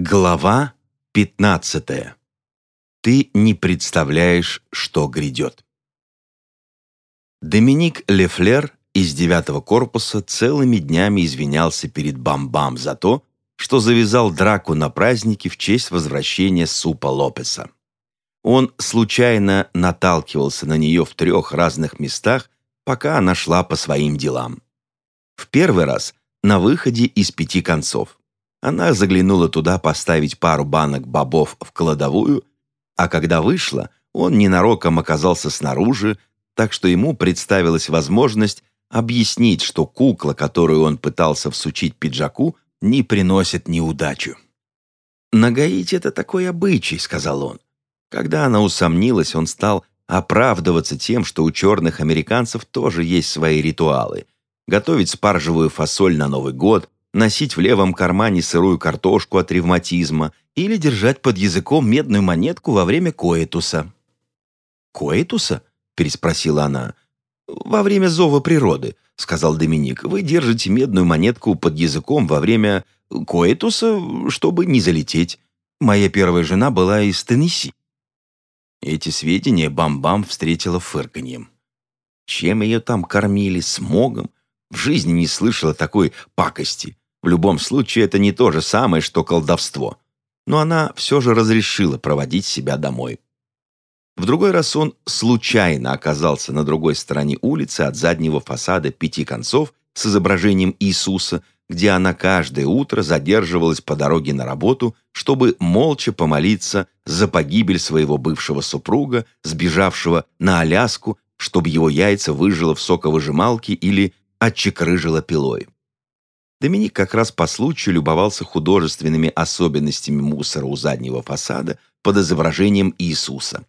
Глава 15. Ты не представляешь, что грядет. Доминик Лефлер из девятого корпуса целыми днями извинялся перед Бам-Бам за то, что завязал драку на празднике в честь возвращения Супа Лопеса. Он случайно наталкивался на нее в трех разных местах, пока она шла по своим делам. В первый раз на выходе из пяти концов. Она заглянула туда поставить пару банок бобов в кладовую, а когда вышла, он ненароком оказался снаружи, так что ему представилась возможность объяснить, что кукла, которую он пытался всучить пиджаку, не приносит неудачу. «На Гаити это такой обычай», — сказал он. Когда она усомнилась, он стал оправдываться тем, что у черных американцев тоже есть свои ритуалы. Готовить спаржевую фасоль на Новый год, носить в левом кармане сырую картошку от ревматизма или держать под языком медную монетку во время коэтуса. «Коэтуса?» – переспросила она. «Во время зова природы», – сказал Доминик. «Вы держите медную монетку под языком во время коэтуса, чтобы не залететь. Моя первая жена была из Теннесси». Эти сведения Бам-Бам встретила фырканьем. Чем ее там кормили? Смогом? В жизни не слышала такой пакости. В любом случае, это не то же самое, что колдовство. Но она все же разрешила проводить себя домой. В другой раз он случайно оказался на другой стороне улицы от заднего фасада пяти концов с изображением Иисуса, где она каждое утро задерживалась по дороге на работу, чтобы молча помолиться за погибель своего бывшего супруга, сбежавшего на Аляску, чтобы его яйца выжило в соковыжималке или отчекрыжило пилой. Доминик как раз по случаю любовался художественными особенностями мусора у заднего фасада под изображением Иисуса.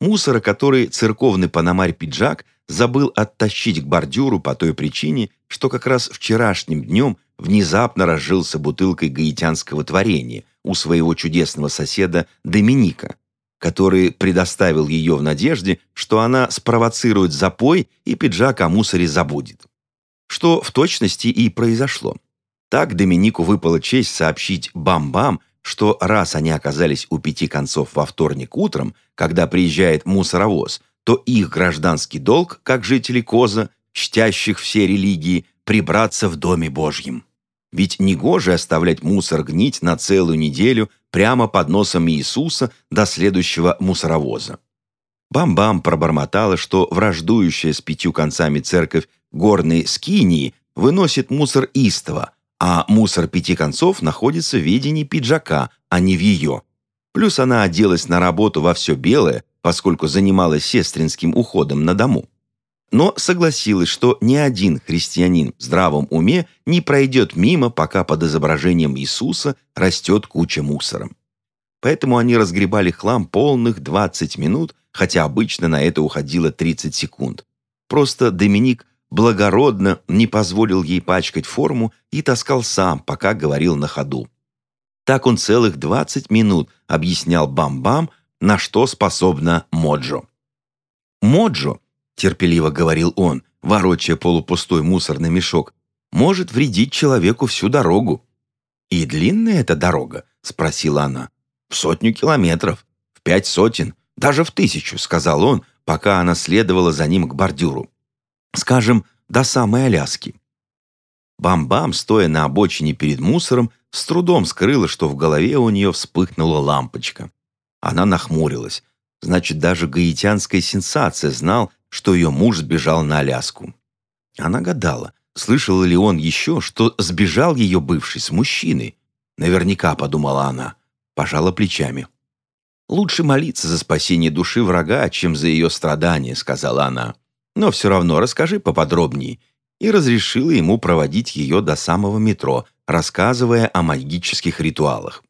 Мусора, который церковный панамарь-пиджак забыл оттащить к бордюру по той причине, что как раз вчерашним днем внезапно разжился бутылкой гаитянского творения у своего чудесного соседа Доминика, который предоставил ее в надежде, что она спровоцирует запой и пиджак о мусоре забудет. Что в точности и произошло. Так Доминику выпала честь сообщить Бам-Бам, что раз они оказались у пяти концов во вторник утром, когда приезжает мусоровоз, то их гражданский долг, как жители Коза, чтящих все религии, прибраться в Доме Божьем. Ведь негоже оставлять мусор гнить на целую неделю прямо под носом Иисуса до следующего мусоровоза. Бам-бам пробормотала, что враждующая с пятью концами церковь горной скинии выносит мусор истово, а мусор пяти концов находится в ведении пиджака, а не в ее. Плюс она оделась на работу во все белое, поскольку занималась сестринским уходом на дому. Но согласилась, что ни один христианин в здравом уме не пройдет мимо, пока под изображением Иисуса растет куча мусора. Поэтому они разгребали хлам полных 20 минут, хотя обычно на это уходило 30 секунд. Просто Доминик благородно не позволил ей пачкать форму и таскал сам, пока говорил на ходу. Так он целых 20 минут объяснял Бам-Бам, на что способна Моджо. «Моджо», — терпеливо говорил он, ворочая полупустой мусорный мешок, «может вредить человеку всю дорогу». «И длинная эта дорога?» — спросила она. «В сотню километров, в пять сотен, даже в тысячу», — сказал он, пока она следовала за ним к бордюру. Скажем, до самой Аляски. Бам-бам, стоя на обочине перед мусором, с трудом скрыла, что в голове у нее вспыхнула лампочка. Она нахмурилась. Значит, даже гаитянская сенсация знал, что ее муж сбежал на Аляску. Она гадала, слышал ли он еще, что сбежал ее бывший с мужчиной. Наверняка, подумала она, пожала плечами. «Лучше молиться за спасение души врага, чем за ее страдания», — сказала она но все равно расскажи поподробнее». И разрешила ему проводить ее до самого метро, рассказывая о магических ритуалах.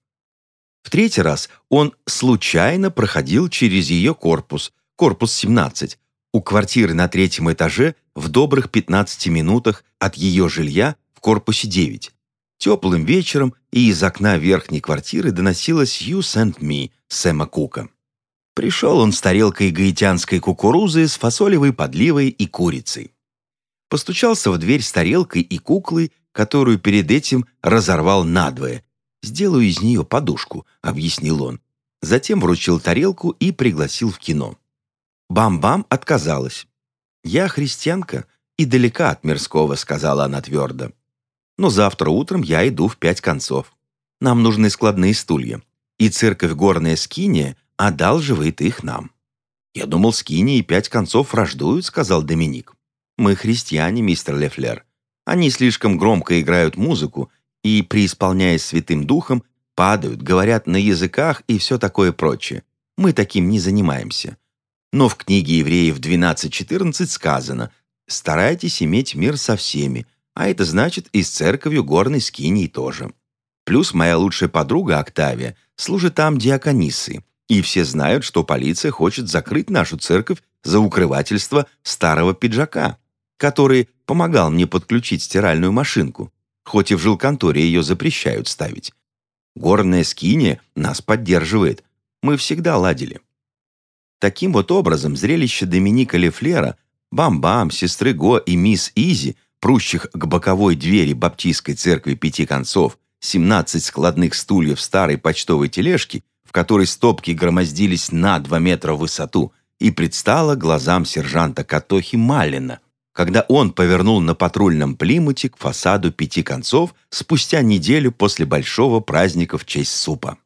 В третий раз он случайно проходил через ее корпус, корпус 17, у квартиры на третьем этаже в добрых 15 минутах от ее жилья в корпусе 9. Теплым вечером и из окна верхней квартиры доносилась «You sent me» Сэма Кука. Пришел он с тарелкой гаитянской кукурузы с фасолевой подливой и курицей. Постучался в дверь с тарелкой и куклой, которую перед этим разорвал надвое, «Сделаю из нее подушку», — объяснил он. Затем вручил тарелку и пригласил в кино. Бам-бам отказалась. «Я христианка и далека от мирского», — сказала она твердо. «Но завтра утром я иду в пять концов. Нам нужны складные стулья, и церковь Горная Скиния одалживает их нам». «Я думал, Скиния и пять концов враждуют», — сказал Доминик. «Мы христиане, мистер Лефлер. Они слишком громко играют музыку и, преисполняясь Святым Духом, падают, говорят на языках и все такое прочее. Мы таким не занимаемся. Но в книге Евреев 12.14 сказано «Старайтесь иметь мир со всеми», а это значит и с церковью горной скинии тоже. Плюс моя лучшая подруга Октавия служит там диаконисой, и все знают, что полиция хочет закрыть нашу церковь за укрывательство старого пиджака, который помогал мне подключить стиральную машинку, хоть и в жилконторе ее запрещают ставить. Горная скиния нас поддерживает. Мы всегда ладили. Таким вот образом, зрелище Доминика Лефлера, Бам-Бам, сестры Го и мисс Изи, прущих к боковой двери баптистской церкви пяти концов, 17 складных стульев старой почтовой тележки, которой стопки громоздились на 2 метра в высоту, и предстала глазам сержанта Катохи Маллина, когда он повернул на патрульном плимуте к фасаду пяти концов спустя неделю после большого праздника в честь супа.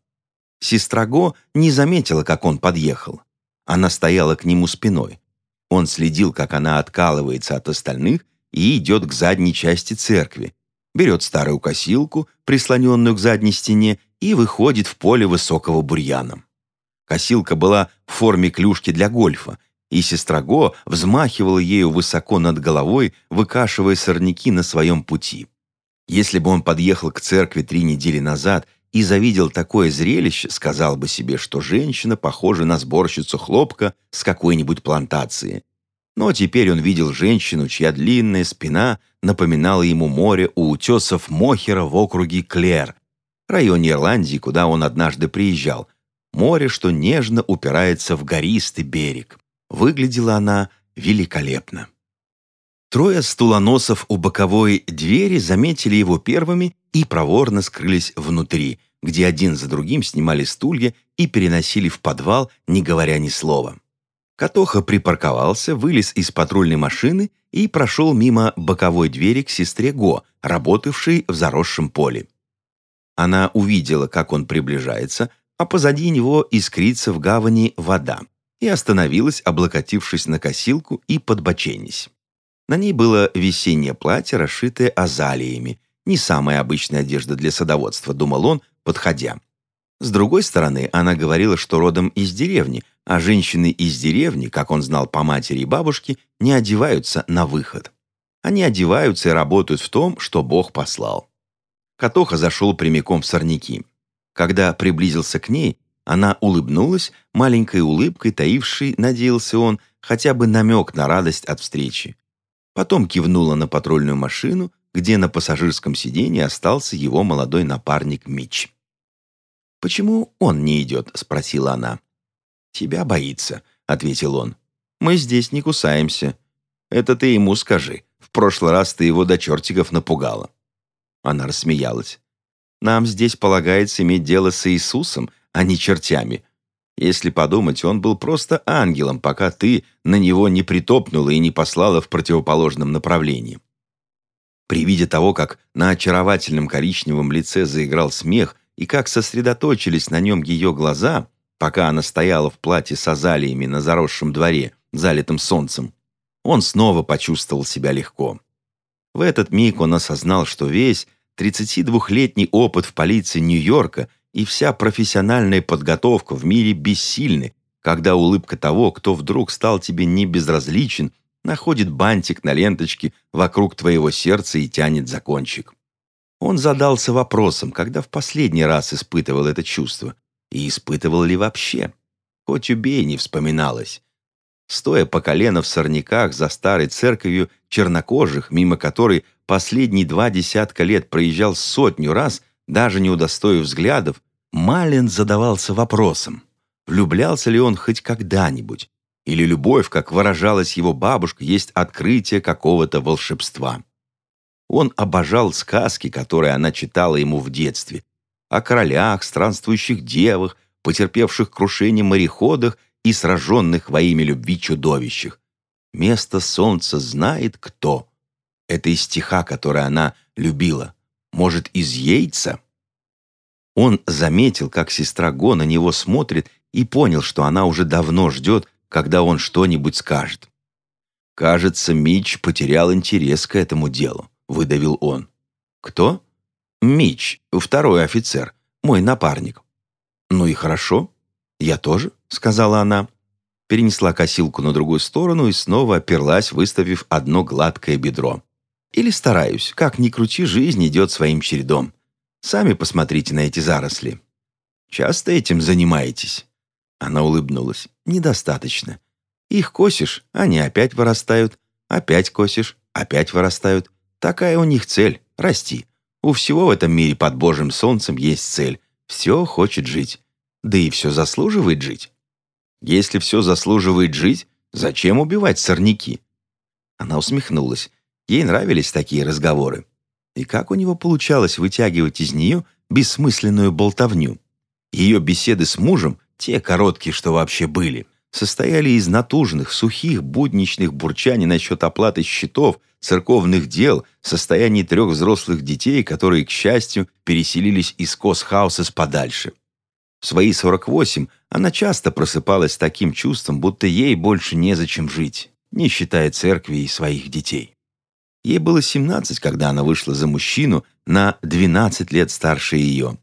Сестра Го не заметила, как он подъехал. Она стояла к нему спиной. Он следил, как она откалывается от остальных и идет к задней части церкви, берет старую косилку, прислоненную к задней стене, и выходит в поле высокого бурьяна. Косилка была в форме клюшки для гольфа, и сестра Го взмахивала ею высоко над головой, выкашивая сорняки на своем пути. Если бы он подъехал к церкви три недели назад и завидел такое зрелище, сказал бы себе, что женщина похожа на сборщицу хлопка с какой-нибудь плантации. Но теперь он видел женщину, чья длинная спина напоминала ему море у утесов Мохера в округе Клер, районе Ирландии, куда он однажды приезжал. Море, что нежно упирается в гористый берег. Выглядела она великолепно. Трое стулоносов у боковой двери заметили его первыми и проворно скрылись внутри, где один за другим снимали стулья и переносили в подвал, не говоря ни слова. Катоха припарковался, вылез из патрульной машины и прошел мимо боковой двери к сестре Го, работавшей в заросшем поле. Она увидела, как он приближается, а позади него искрится в гавани вода, и остановилась, облокотившись на косилку и подбоченясь. На ней было весеннее платье, расшитое азалиями. Не самая обычная одежда для садоводства, думал он, подходя. С другой стороны, она говорила, что родом из деревни, а женщины из деревни, как он знал по матери и бабушке, не одеваются на выход. Они одеваются и работают в том, что Бог послал. Катоха зашел прямиком в сорняки. Когда приблизился к ней, она улыбнулась, маленькой улыбкой, таившей, надеялся он, хотя бы намек на радость от встречи. Потом кивнула на патрульную машину, где на пассажирском сиденье остался его молодой напарник Мич. «Почему он не идет?» — спросила она. «Тебя боится», — ответил он. «Мы здесь не кусаемся. Это ты ему скажи. В прошлый раз ты его до чертиков напугала». Она рассмеялась. «Нам здесь полагается иметь дело с Иисусом, а не чертями. Если подумать, он был просто ангелом, пока ты на него не притопнула и не послала в противоположном направлении. При виде того, как на очаровательном коричневом лице заиграл смех и как сосредоточились на нем ее глаза, пока она стояла в платье с азалиями на заросшем дворе, залитым солнцем, он снова почувствовал себя легко. В этот миг он осознал, что весь 32-летний опыт в полиции Нью-Йорка – и вся профессиональная подготовка в мире бессильны, когда улыбка того, кто вдруг стал тебе не безразличен, находит бантик на ленточке вокруг твоего сердца и тянет за кончик. Он задался вопросом, когда в последний раз испытывал это чувство, и испытывал ли вообще. Хоть убей, не вспоминалось. Стоя по колено в сорняках за старой церковью чернокожих, мимо которой последние два десятка лет проезжал сотню раз, даже не удостоив взглядов, Малин задавался вопросом, влюблялся ли он хоть когда-нибудь, или любовь, как выражалась его бабушка, есть открытие какого-то волшебства. Он обожал сказки, которые она читала ему в детстве, о королях, странствующих девах, потерпевших крушение мореходах и сраженных во имя любви чудовищах. Место солнца знает кто. Это из стиха, который она любила. Может, из яйца? Он заметил, как сестра Го на него смотрит, и понял, что она уже давно ждет, когда он что-нибудь скажет. «Кажется, Мич потерял интерес к этому делу», — выдавил он. «Кто?» «Мич, второй офицер, мой напарник». «Ну и хорошо. Я тоже», — сказала она. Перенесла косилку на другую сторону и снова оперлась, выставив одно гладкое бедро. «Или стараюсь. Как ни крути, жизнь идет своим чередом. Сами посмотрите на эти заросли. Часто этим занимаетесь?» Она улыбнулась. «Недостаточно. Их косишь, они опять вырастают. Опять косишь, опять вырастают. Такая у них цель — расти. У всего в этом мире под Божьим солнцем есть цель. Все хочет жить. Да и все заслуживает жить. Если все заслуживает жить, зачем убивать сорняки?» Она усмехнулась. Ей нравились такие разговоры. И как у него получалось вытягивать из нее бессмысленную болтовню? Ее беседы с мужем, те короткие, что вообще были, состояли из натужных, сухих, будничных бурчаний насчет оплаты счетов, церковных дел, состояний трех взрослых детей, которые, к счастью, переселились из Косхаусес подальше. В свои 48 она часто просыпалась с таким чувством, будто ей больше незачем жить, не считая церкви и своих детей. Ей было 17, когда она вышла за мужчину на 12 лет старше ее.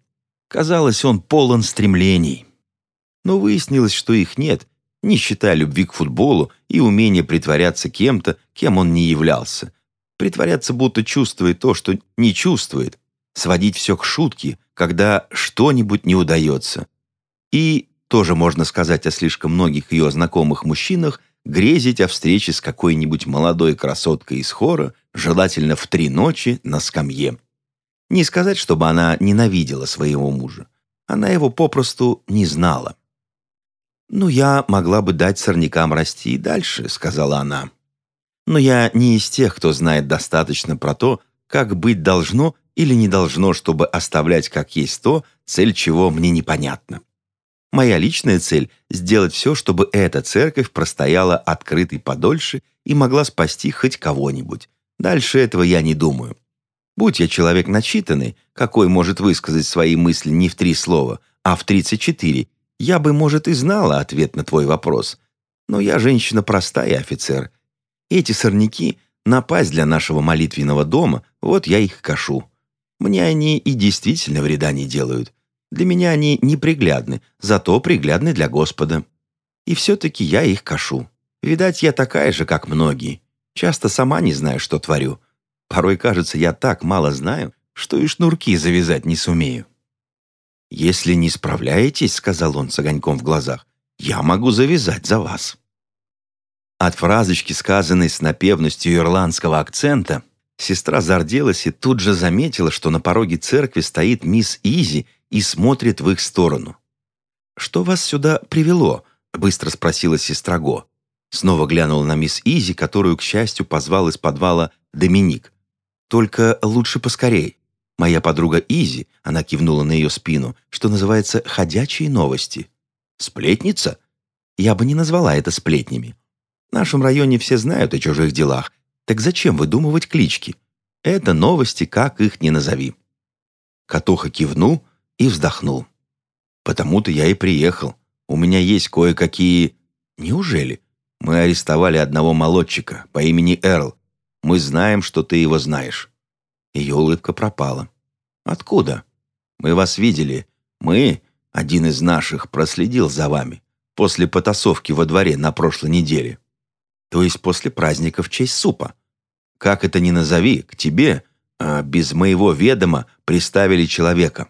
Казалось, он полон стремлений. Но выяснилось, что их нет, не считая любви к футболу и умения притворяться кем-то, кем он не являлся. Притворяться, будто чувствует то, что не чувствует. Сводить все к шутке, когда что-нибудь не удается. И, тоже можно сказать о слишком многих ее знакомых мужчинах, грезить о встрече с какой-нибудь молодой красоткой из хора, желательно в три ночи на скамье. Не сказать, чтобы она ненавидела своего мужа. Она его попросту не знала. «Ну, я могла бы дать сорнякам расти и дальше», — сказала она. «Но я не из тех, кто знает достаточно про то, как быть должно или не должно, чтобы оставлять как есть то, цель чего мне непонятна. Моя личная цель — сделать все, чтобы эта церковь простояла открытой подольше и могла спасти хоть кого-нибудь. Дальше этого я не думаю. Будь я человек начитанный, какой может высказать свои мысли не в три слова, а в тридцать четыре, я бы, может, и знала ответ на твой вопрос. Но я женщина простая, офицер. Эти сорняки — напасть для нашего молитвенного дома, вот я их кашу. Мне они и действительно вреда не делают. Для меня они неприглядны, зато приглядны для Господа. И все-таки я их кашу. Видать, я такая же, как многие. Часто сама не знаю, что творю. Порой кажется, я так мало знаю, что и шнурки завязать не сумею. «Если не справляетесь, — сказал он с огоньком в глазах, — я могу завязать за вас». От фразочки, сказанной с напевностью ирландского акцента, сестра зарделась и тут же заметила, что на пороге церкви стоит мисс Изи и смотрит в их сторону. «Что вас сюда привело?» — быстро спросила сестра Го. Снова глянула на мисс Изи, которую, к счастью, позвал из подвала Доминик. «Только лучше поскорей. Моя подруга Изи, она кивнула на ее спину, что называется «ходячие новости». Сплетница? Я бы не назвала это сплетнями. В нашем районе все знают о чужих делах. Так зачем выдумывать клички? Это новости, как их ни назови. Катуха кивнул и вздохнул. Потому-то я и приехал. У меня есть кое-какие... Неужели? Мы арестовали одного молодчика по имени Эрл. Мы знаем, что ты его знаешь. Ее улыбка пропала. «Откуда?» «Мы вас видели. Мы, один из наших, проследил за вами. После потасовки во дворе на прошлой неделе. То есть после праздника в честь супа. Как это ни назови, к тебе, а без моего ведома, приставили человека.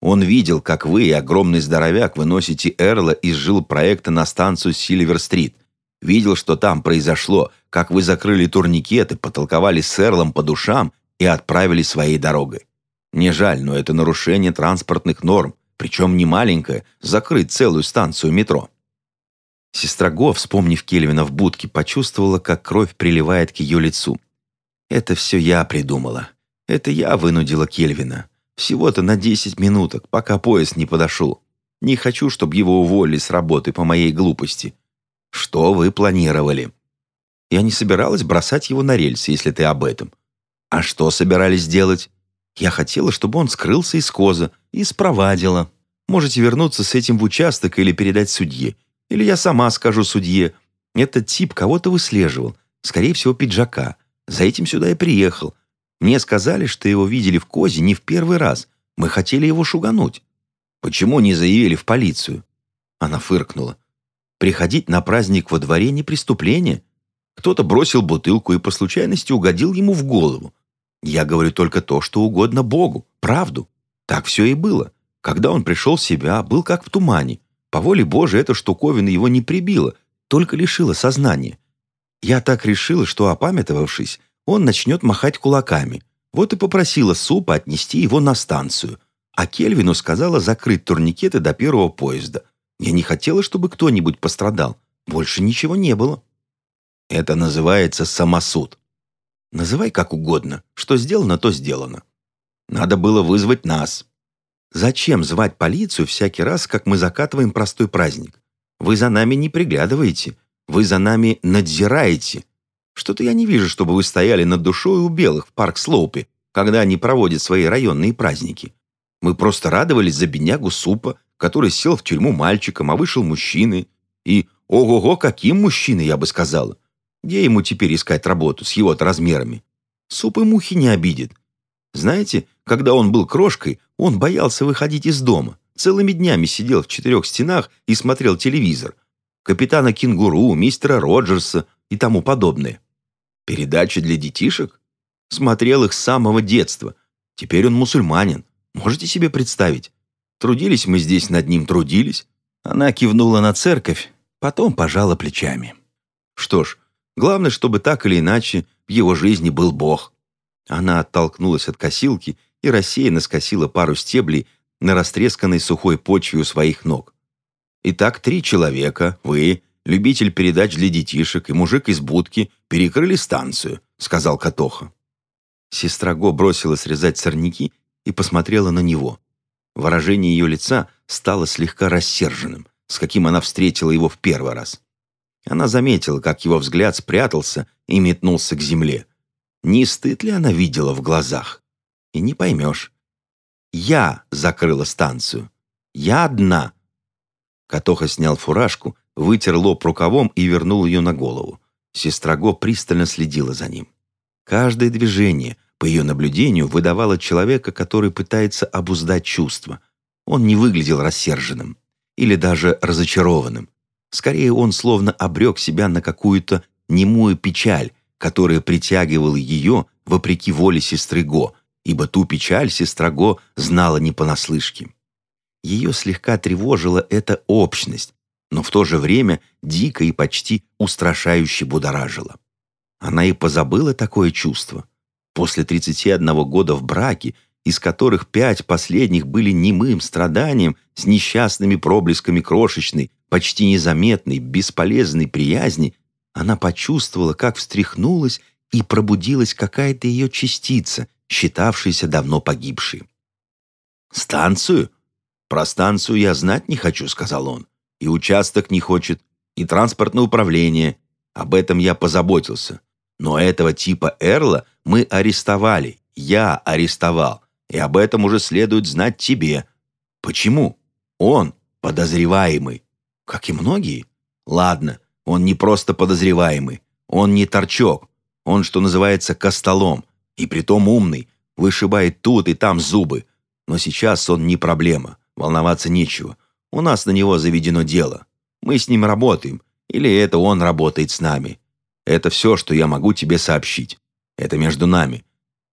Он видел, как вы и огромный здоровяк выносите Эрла из жил проекта на станцию Сильвер-стрит. Видел, что там произошло, как вы закрыли турникеты, потолковали с Эрлом по душам и отправили своей дорогой. Не жаль, но это нарушение транспортных норм, причем не маленькое, закрыть целую станцию метро. Сестра Го, вспомнив Кельвина в будке, почувствовала, как кровь приливает к ее лицу. «Это все я придумала. Это я вынудила Кельвина. Всего-то на 10 минуток, пока поезд не подошел. Не хочу, чтобы его уволили с работы по моей глупости. Что вы планировали? Я не собиралась бросать его на рельсы, если ты об этом. А что собирались делать? Я хотела, чтобы он скрылся из коза и спровадила. Можете вернуться с этим в участок или передать судье. Или я сама скажу судье. Этот тип кого-то выслеживал. Скорее всего, пиджака. За этим сюда и приехал. Мне сказали, что его видели в козе не в первый раз. Мы хотели его шугануть. Почему не заявили в полицию?» Она фыркнула. «Приходить на праздник во дворе не преступление. Кто-то бросил бутылку и по случайности угодил ему в голову. Я говорю только то, что угодно Богу, правду. Так все и было. Когда он пришел в себя, был как в тумане. По воле Божией эта штуковина его не прибила, только лишила сознания. Я так решила, что, опамятовавшись, он начнет махать кулаками. Вот и попросила Супа отнести его на станцию а Кельвину сказала закрыть турникеты до первого поезда. Я не хотела, чтобы кто-нибудь пострадал. Больше ничего не было. Это называется самосуд. Называй как угодно. Что сделано, то сделано. Надо было вызвать нас. Зачем звать полицию всякий раз, как мы закатываем простой праздник? Вы за нами не приглядываете. Вы за нами надзираете. Что-то я не вижу, чтобы вы стояли над душой у белых в парк Слоупе, когда они проводят свои районные праздники. Мы просто радовались за беднягу Супа, который сел в тюрьму мальчиком, а вышел мужчиной. И, ого-го, каким мужчиной, я бы сказала. Где ему теперь искать работу с его-то размерами? Суп и мухи не обидит. Знаете, когда он был крошкой, он боялся выходить из дома. Целыми днями сидел в четырех стенах и смотрел телевизор. Капитана Кенгуру, мистера Роджерса и тому подобное. Передачи для детишек? Смотрел их с самого детства. Теперь он мусульманин. Можете себе представить? Трудились мы здесь над ним, трудились. Она кивнула на церковь, потом пожала плечами. Что ж, главное, чтобы так или иначе в его жизни был Бог. Она оттолкнулась от косилки и рассеянно скосила пару стеблей на растресканной сухой почве у своих ног. Итак, три человека, вы, любитель передач для детишек и мужик из будки, перекрыли станцию, сказал Катоха. Сестра Го бросила срезать сорняки и посмотрела на него. Выражение ее лица стало слегка рассерженным, с каким она встретила его в первый раз. Она заметила, как его взгляд спрятался и метнулся к земле. Не стыд ли она видела в глазах? И не поймешь. Я закрыла станцию. Я одна. Катоха снял фуражку, вытер лоб рукавом и вернул ее на голову. Сестра Го пристально следила за ним. Каждое движение, по ее наблюдению, выдавало человека, который пытается обуздать чувства. Он не выглядел рассерженным или даже разочарованным. Скорее, он словно обрек себя на какую-то немую печаль, которая притягивала ее вопреки воле сестры Го, ибо ту печаль сестра Го знала не понаслышке. Ее слегка тревожила эта общность, но в то же время дико и почти устрашающе будоражила. Она и позабыла такое чувство. После 31 года в браке, из которых пять последних были немым страданием с несчастными проблесками крошечной, почти незаметной, бесполезной приязни, она почувствовала, как встряхнулась и пробудилась какая-то ее частица, считавшаяся давно погибшей. «Станцию? Про станцию я знать не хочу», — сказал он. «И участок не хочет, и транспортное управление. Об этом я позаботился. Но этого типа Эрла мы арестовали. Я арестовал. И об этом уже следует знать тебе. Почему? Он подозреваемый. Как и многие. Ладно, он не просто подозреваемый. Он не торчок. Он, что называется, костолом. И притом умный. Вышибает тут и там зубы. Но сейчас он не проблема. Волноваться нечего. У нас на него заведено дело. Мы с ним работаем. Или это он работает с нами. Это все, что я могу тебе сообщить. Это между нами.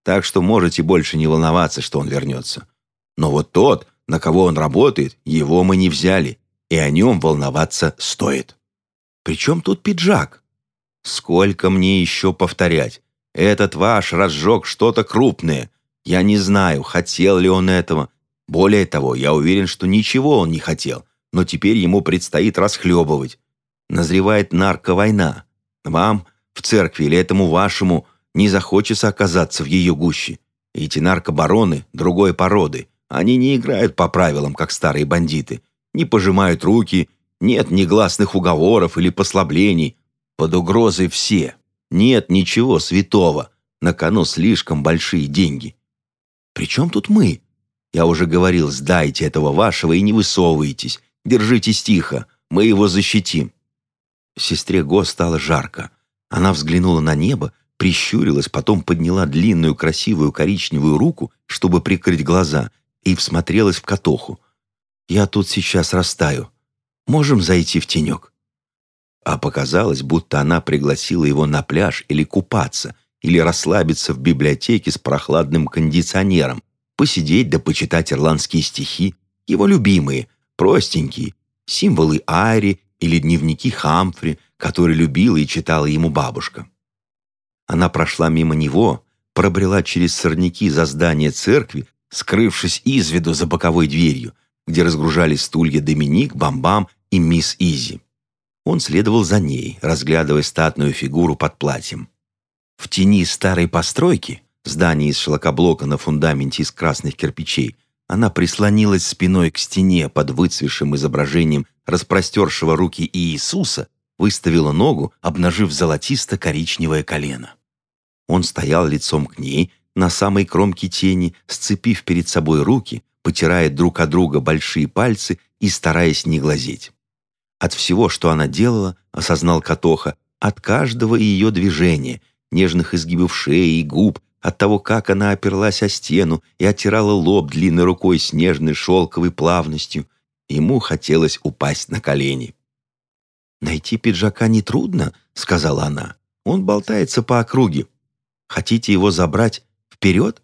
Так что можете больше не волноваться, что он вернется. Но вот тот, на кого он работает, его мы не взяли, и о нем волноваться стоит. Причем тут пиджак? Сколько мне еще повторять? Этот ваш разжег что-то крупное. Я не знаю, хотел ли он этого. Более того, я уверен, что ничего он не хотел, но теперь ему предстоит расхлебывать. Назревает нарковойна. Вам, в церкви или этому вашему, не захочется оказаться в ее гуще. Эти наркобароны другой породы. Они не играют по правилам, как старые бандиты. Не пожимают руки, нет негласных уговоров или послаблений. Под угрозой все. Нет ничего святого. На кону слишком большие деньги. «При чем тут мы?» Я уже говорил, сдайте этого вашего и не высовывайтесь. Держитесь тихо, мы его защитим. Сестре Го стало жарко. Она взглянула на небо, прищурилась, потом подняла длинную красивую коричневую руку, чтобы прикрыть глаза, и всмотрелась в катоху. «Я тут сейчас растаю. Можем зайти в тенек?» А показалось, будто она пригласила его на пляж или купаться, или расслабиться в библиотеке с прохладным кондиционером, посидеть да почитать ирландские стихи, его любимые, простенькие, символы Айри или дневники Хамфри, которые любила и читала ему бабушка. Она прошла мимо него, пробрела через сорняки за здание церкви, скрывшись из виду за боковой дверью, где разгружались стулья Доминик, Бамбам и мисс Изи. Он следовал за ней, разглядывая статную фигуру под платьем. В тени старой постройки, здание из шлакоблока на фундаменте из красных кирпичей, она прислонилась спиной к стене под выцвевшим изображением распростершего руки Иисуса, выставила ногу, обнажив золотисто-коричневое колено. Он стоял лицом к ней, на самой кромке тени, сцепив перед собой руки, потирая друг от друга большие пальцы и стараясь не глазеть. От всего, что она делала, осознал Катоха, от каждого ее движения, нежных изгибов шеи и губ, от того, как она оперлась о стену и оттирала лоб длинной рукой с нежной шелковой плавностью, ему хотелось упасть на колени. «Найти пиджака нетрудно», — сказала она. «Он болтается по округе. Хотите его забрать вперед?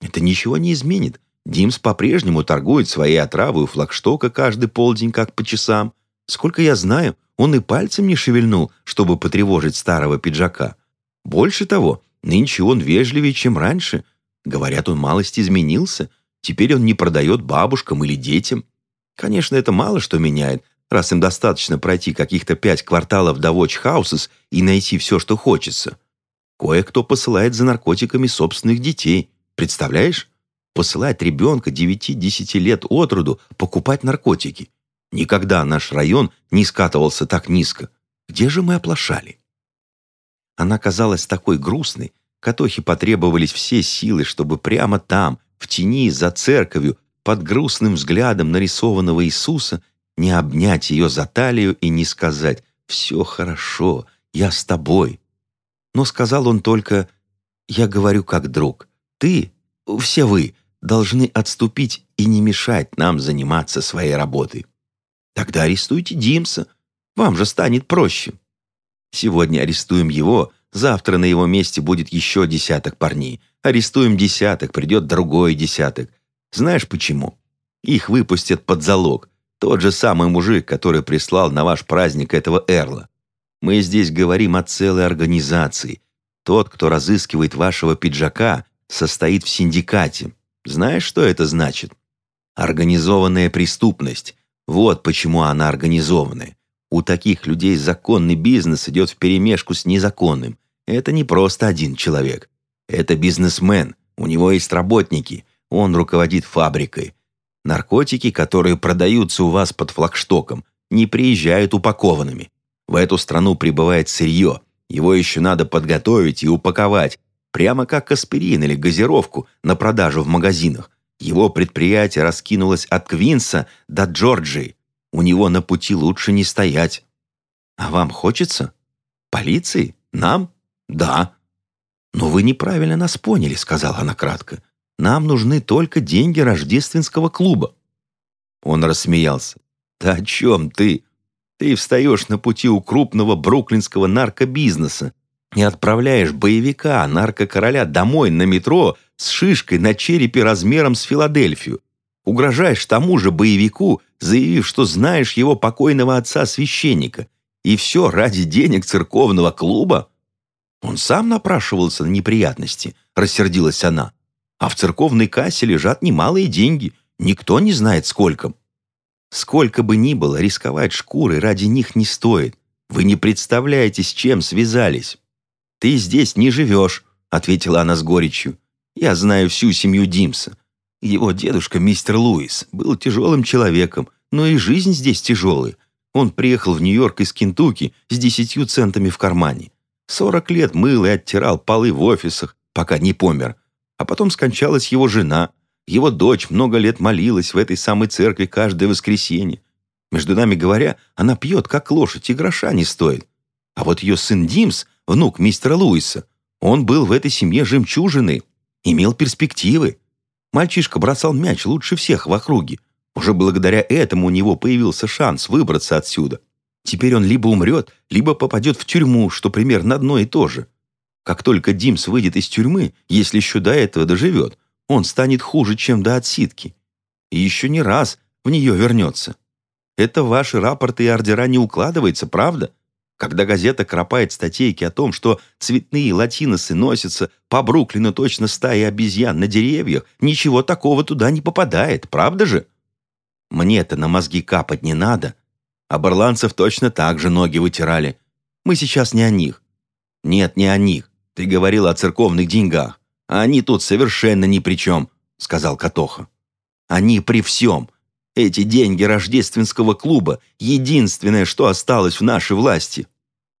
Это ничего не изменит. Димс по-прежнему торгует своей отравой у флагштока каждый полдень, как по часам. Сколько я знаю, он и пальцем не шевельнул, чтобы потревожить старого пиджака. Больше того, Нынче он вежливее, чем раньше. Говорят, он малость изменился. Теперь он не продает бабушкам или детям. Конечно, это мало что меняет, раз им достаточно пройти каких-то пять кварталов до Watch Houses и найти все, что хочется. Кое-кто посылает за наркотиками собственных детей. Представляешь? Посылать ребенка 9-10 лет от роду покупать наркотики. Никогда наш район не скатывался так низко. Где же мы оплошали? Она казалась такой грустной, Катохе потребовались все силы, чтобы прямо там, в тени, за церковью, под грустным взглядом нарисованного Иисуса, не обнять ее за талию и не сказать «Все хорошо, я с тобой». Но сказал он только «Я говорю как друг, ты, все вы, должны отступить и не мешать нам заниматься своей работой. Тогда арестуйте Димса, вам же станет проще». Сегодня арестуем его, завтра на его месте будет еще десяток парней. Арестуем десяток, придет другой десяток. Знаешь почему? Их выпустят под залог. Тот же самый мужик, который прислал на ваш праздник этого Эрла. Мы здесь говорим о целой организации. Тот, кто разыскивает вашего пиджака, состоит в синдикате. Знаешь, что это значит? Организованная преступность. Вот почему она организованная. У таких людей законный бизнес идет вперемешку с незаконным. Это не просто один человек. Это бизнесмен, у него есть работники, он руководит фабрикой. Наркотики, которые продаются у вас под флагштоком, не приезжают упакованными. В эту страну прибывает сырье, его еще надо подготовить и упаковать, прямо как аспирин или газировку на продажу в магазинах. Его предприятие раскинулось от Квинса до Джорджии. У него на пути лучше не стоять. А вам хочется? Полиции? Нам? Да. Но вы неправильно нас поняли, сказала она кратко. Нам нужны только деньги рождественского клуба. Он рассмеялся. Да о чем ты? Ты встаешь на пути у крупного бруклинского наркобизнеса и отправляешь боевика, наркокороля, домой на метро с шишкой на черепе размером с Филадельфию. Угрожаешь тому же боевику, заявив, что знаешь его покойного отца-священника. И все ради денег церковного клуба? Он сам напрашивался на неприятности, рассердилась она. А в церковной кассе лежат немалые деньги. Никто не знает, сколько. Сколько бы ни было, рисковать шкурой ради них не стоит. Вы не представляете, с чем связались. «Ты здесь не живешь», — ответила она с горечью. Я знаю всю семью Димса. Его дедушка, мистер Луис, был тяжелым человеком, но и жизнь здесь тяжелая. Он приехал в Нью-Йорк из Кентукки с десятью центами в кармане. Сорок лет мыл и оттирал полы в офисах, пока не помер. А потом скончалась его жена. Его дочь много лет молилась в этой самой церкви каждое воскресенье. Между нами говоря, она пьет, как лошадь, и гроша не стоит. А вот ее сын Димс, внук мистера Луиса, он был в этой семье жемчужиной, имел перспективы. Мальчишка бросал мяч лучше всех в округе. Уже благодаря этому у него появился шанс выбраться отсюда. Теперь он либо умрет, либо попадет в тюрьму, что примерно одно и то же. Как только Димс выйдет из тюрьмы, если еще до этого доживет, он станет хуже, чем до отсидки. И еще не раз в нее вернется. Это ваши рапорты и ордера не укладывается, правда? Когда газета кропает статейки о том, что цветные латиносы носятся по Бруклину точно стаи обезьян на деревьях, ничего такого туда не попадает, правда же? Мне-то на мозги капать не надо. А барланцев точно так же ноги вытирали. Мы сейчас не о них. Нет, не о них. Ты говорил о церковных деньгах. Они тут совершенно ни при чем, сказал Катоха. Они при всем. Эти деньги рождественского клуба — единственное, что осталось в нашей власти.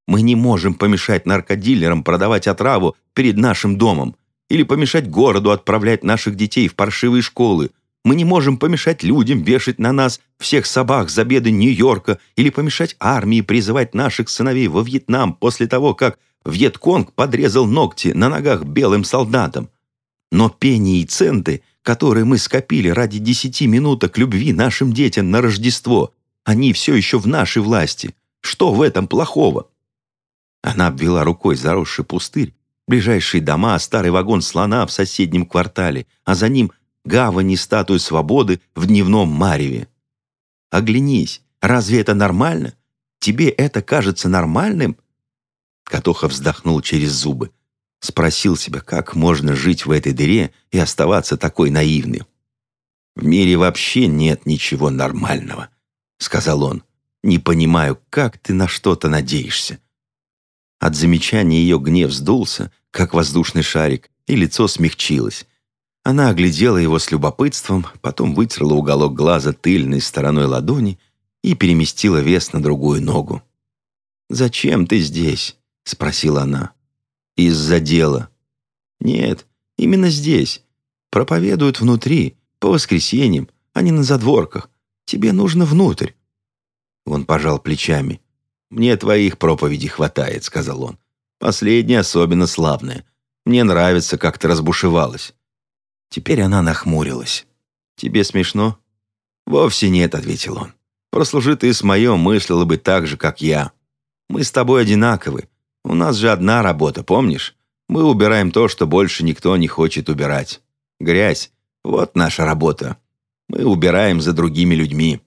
Мы не можем помешать наркодилерам продавать отраву перед нашим домом или помешать городу отправлять наших детей в паршивые школы. Мы не можем помешать людям вешать на нас всех собак за беды Нью-Йорка или помешать армии призывать наших сыновей во Вьетнам после того, как Вьетконг подрезал ногти на ногах белым солдатам. Но пени и центы — которые мы скопили ради десяти минуток любви нашим детям на Рождество, они все еще в нашей власти. Что в этом плохого?» Она обвела рукой заросший пустырь, ближайшие дома, старый вагон слона в соседнем квартале, а за ним гавани статуи свободы в дневном мареве. «Оглянись, разве это нормально? Тебе это кажется нормальным?» Катоха вздохнул через зубы. Спросил себя, как можно жить в этой дыре и оставаться такой наивным. «В мире вообще нет ничего нормального», — сказал он. «Не понимаю, как ты на что-то надеешься». От замечания ее гнев сдулся, как воздушный шарик, и лицо смягчилось. Она оглядела его с любопытством, потом вытерла уголок глаза тыльной стороной ладони и переместила вес на другую ногу. «Зачем ты здесь?» — спросила она. Из-за дела. Нет, именно здесь. Проповедуют внутри, по воскресеньям, а не на задворках. Тебе нужно внутрь. Он пожал плечами. «Мне твоих проповедей хватает», — сказал он. «Последняя особенно славная. Мне нравится, как ты разбушевалась». Теперь она нахмурилась. «Тебе смешно?» «Вовсе нет», — ответил он. «Прослужи ты с моем, мыслила бы так же, как я. Мы с тобой одинаковы, у нас же одна работа, помнишь? Мы убираем то, что больше никто не хочет убирать. Грязь — вот наша работа. Мы убираем за другими людьми».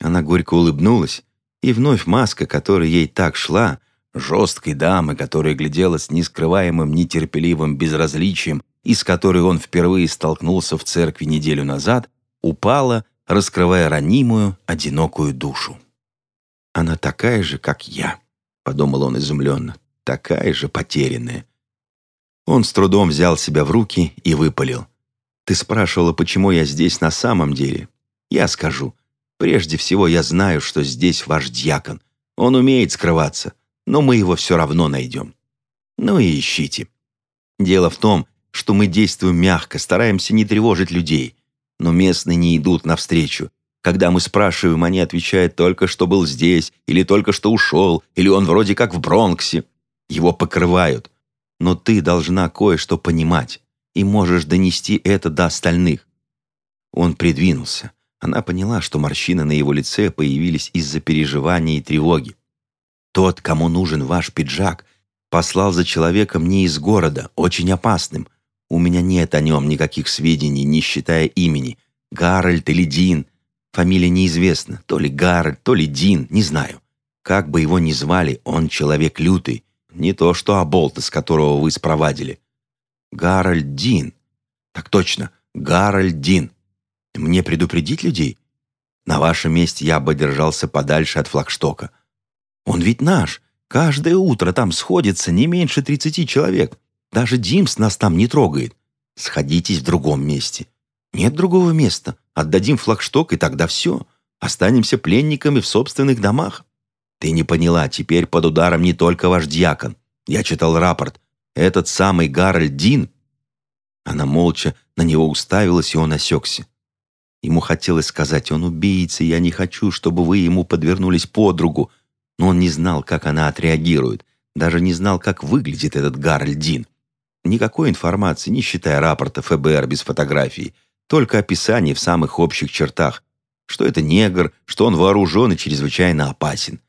Она горько улыбнулась, и вновь маска, которая ей так шла, жесткой дамы, которая глядела с нескрываемым нетерпеливым безразличием и с которой он впервые столкнулся в церкви неделю назад, упала, раскрывая ранимую, одинокую душу. «Она такая же, как я», подумал он изумленно, такая же потерянная. Он с трудом взял себя в руки и выпалил. «Ты спрашивала, почему я здесь на самом деле? Я скажу. Прежде всего, я знаю, что здесь ваш дьякон. Он умеет скрываться, но мы его все равно найдем. Ну и ищите. Дело в том, что мы действуем мягко, стараемся не тревожить людей, но местные не идут навстречу, когда мы спрашиваем, они отвечают только, что был здесь, или только что ушел, или он вроде как в Бронксе. Его покрывают. Но ты должна кое-что понимать, и можешь донести это до остальных. Он придвинулся. Она поняла, что морщины на его лице появились из-за переживаний и тревоги. Тот, кому нужен ваш пиджак, послал за человеком не из города, очень опасным. У меня нет о нем никаких сведений, не считая имени. Гарольд или Дин. Фамилия неизвестна, то ли Гарольд, то ли Дин, не знаю. Как бы его ни звали, он человек лютый. Не то что оболтус, которого вы спровадили. Гарольд Дин. Так точно, Гарольд Дин. Мне предупредить людей? На вашем месте я бы держался подальше от флагштока. Он ведь наш. Каждое утро там сходится не меньше тридцати человек. Даже Димс нас там не трогает. Сходитесь в другом месте. Нет другого места. Отдадим флагшток, и тогда все. Останемся пленниками в собственных домах. Ты не поняла, теперь под ударом не только ваш дьякон. Я читал рапорт. Этот самый Гарольд Дин. Она молча на него уставилась, и он осекся. Ему хотелось сказать, он убийца, я не хочу, чтобы вы ему подвернулись под руку. Но он не знал, как она отреагирует. Даже не знал, как выглядит этот Гарольд Дин. Никакой информации, не считая рапорта ФБР без фотографий. Только описание в самых общих чертах. Что это негр, что он вооружен и чрезвычайно опасен.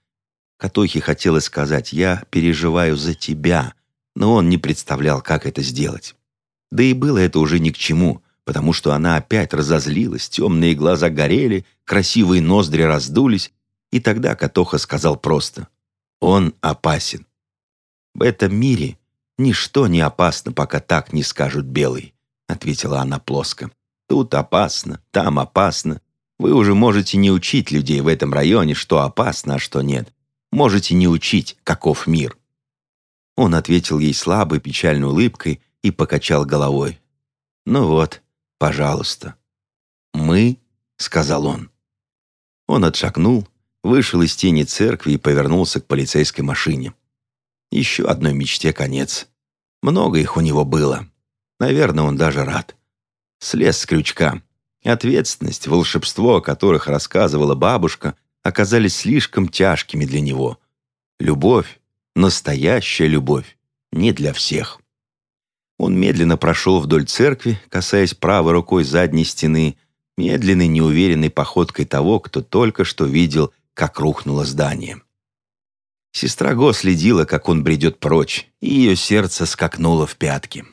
Катохе хотелось сказать «я переживаю за тебя», но он не представлял, как это сделать. Да и было это уже ни к чему, потому что она опять разозлилась, темные глаза горели, красивые ноздри раздулись, и тогда Катоха сказал просто «Он опасен». В этом мире ничто не опасно, пока так не скажут белый, ответила она плоско. Тут опасно, там опасно. Вы уже можете не учить людей в этом районе, что опасно, а что нет. Можете не учить, каков мир». Он ответил ей слабой, печальной улыбкой и покачал головой. «Ну вот, пожалуйста». «Мы», — сказал он. Он отшагнул, вышел из тени церкви и повернулся к полицейской машине. Еще одной мечте конец. Много их у него было. Наверное, он даже рад слез с крючка. Ответственность, волшебство, о которых рассказывала бабушка, оказались слишком тяжкими для него. Любовь, настоящая любовь, не для всех. Он медленно прошел вдоль церкви, касаясь правой рукой задней стены, медленной, неуверенной походкой того, кто только что видел, как рухнуло здание. Сестра Го следила, как он бредет прочь, и ее сердце скакнуло в пятки.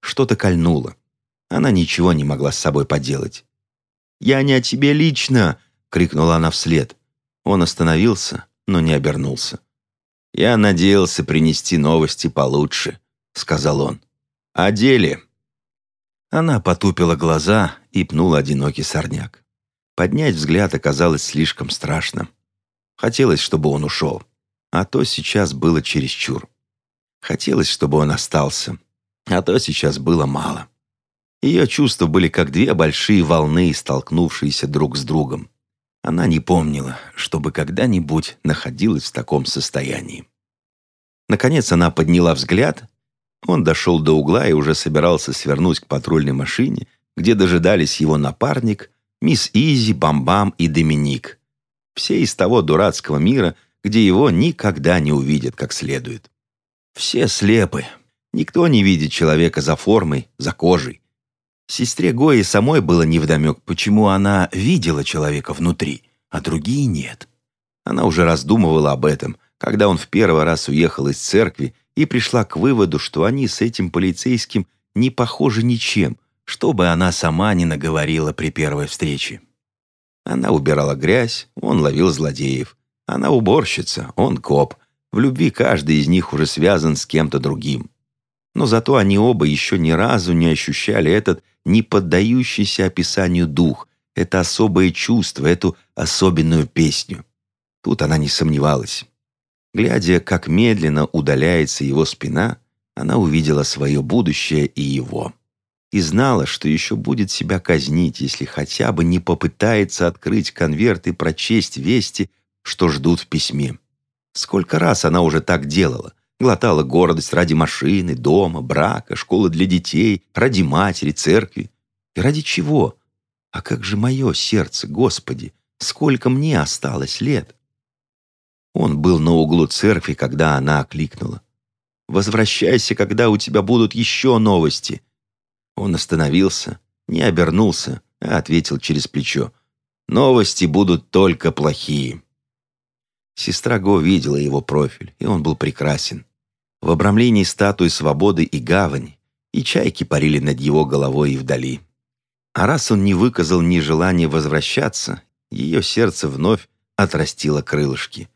Что-то кольнуло. Она ничего не могла с собой поделать. «Я не о тебе лично!» — крикнула она вслед. Он остановился, но не обернулся. «Я надеялся принести новости получше», — сказал он. «О деле». Она потупила глаза и пнула одинокий сорняк. Поднять взгляд оказалось слишком страшно. Хотелось, чтобы он ушел. А то сейчас было чересчур. Хотелось, чтобы он остался. А то сейчас было мало. Ее чувства были как две большие волны, столкнувшиеся друг с другом. Она не помнила, чтобы когда-нибудь находилась в таком состоянии. Наконец она подняла взгляд. Он дошел до угла и уже собирался свернуть к патрульной машине, где дожидались его напарник, мисс Изи, Бамбам и Доминик. Все из того дурацкого мира, где его никогда не увидят как следует. Все слепы. Никто не видит человека за формой, за кожей. Сестре Гои самой было невдомек, почему она видела человека внутри, а другие нет. Она уже раздумывала об этом, когда он в первый раз уехал из церкви и пришла к выводу, что они с этим полицейским не похожи ничем, что бы она сама не наговорила при первой встрече. Она убирала грязь, он ловил злодеев. Она уборщица, он коп. В любви каждый из них уже связан с кем-то другим. Но зато они оба еще ни разу не ощущали этот не поддающийся описанию дух, это особое чувство, эту особенную песню. Тут она не сомневалась. Глядя, как медленно удаляется его спина, она увидела свое будущее и его. И знала, что еще будет себя казнить, если хотя бы не попытается открыть конверт и прочесть вести, что ждут в письме. Сколько раз она уже так делала — глотала гордость ради машины, дома, брака, школы для детей, ради матери, церкви. И ради чего? А как же мое сердце, Господи? Сколько мне осталось лет? Он был на углу церкви, когда она окликнула. «Возвращайся, когда у тебя будут еще новости». Он остановился, не обернулся, а ответил через плечо. «Новости будут только плохие». Сестра Го видела его профиль, и он был прекрасен. В обрамлении статуи свободы и гавани, и чайки парили над его головой и вдали. А раз он не выказал ни желания возвращаться, ее сердце вновь отрастило крылышки.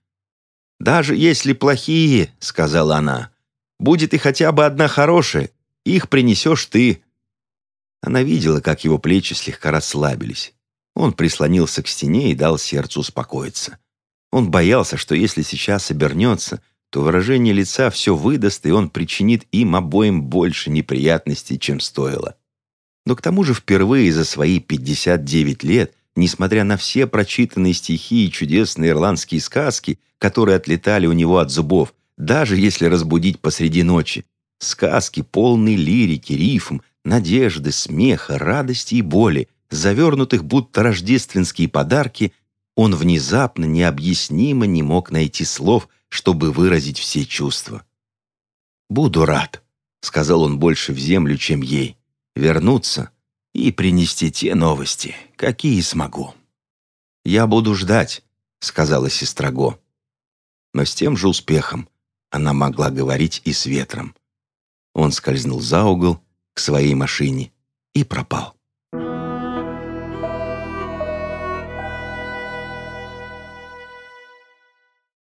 «Даже если плохие, — сказала она, — будет и хотя бы одна хорошая, их принесешь ты». Она видела, как его плечи слегка расслабились. Он прислонился к стене и дал сердцу успокоиться. Он боялся, что если сейчас обернется, то выражение лица все выдаст, и он причинит им обоим больше неприятностей, чем стоило. Но к тому же впервые за свои 59 лет, несмотря на все прочитанные стихи и чудесные ирландские сказки, которые отлетали у него от зубов, даже если разбудить посреди ночи, сказки, полные лирики, рифм, надежды, смеха, радости и боли, завернутых будто рождественские подарки, он внезапно, необъяснимо не мог найти слов, чтобы выразить все чувства. «Буду рад», — сказал он больше в землю, чем ей, «вернуться и принести те новости, какие смогу». «Я буду ждать», — сказала сестра Го. Но с тем же успехом она могла говорить и с ветром. Он скользнул за угол к своей машине и пропал.